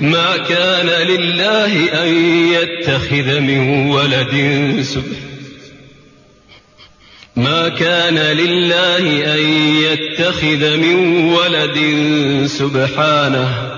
ما كان لله أن يتخذ من ولد ما كان لله أن يتخذ من ولد سبحانه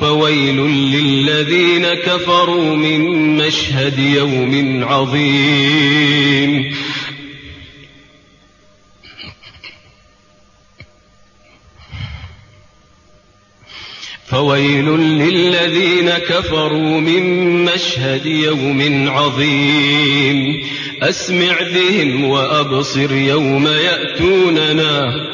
فويل للذين كفروا من مشهد يوم عظيم. فويل للذين كفروا من مشهد يوم عظيم. أسمع بهم وأبصر يوم يأتوننا.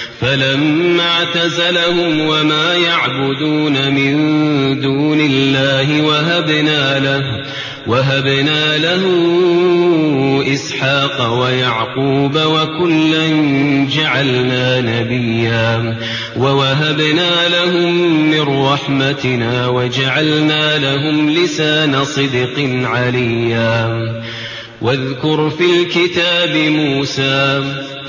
فلما اعتزلهم وما يعبدون من دون الله وهبنا له وهبنا له إسحاق ويعقوب وكلا جعلنا نبيا ووهبنا لهم من رحمتنا وجعلنا لهم لسان صدق عليا. واذكر في الكتاب موسى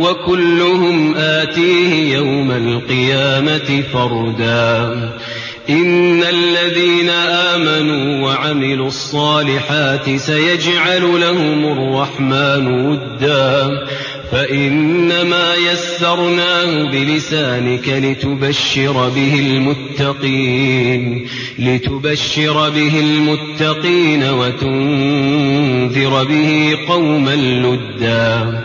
وكلهم آتيه يوم القيامة فردا. إن الذين آمنوا وعملوا الصالحات سيجعل لهم الرحمن ودا. فإنما يسرناه بلسانك لتبشر به المتقين لتبشر به المتقين وتنذر به قوما لدا.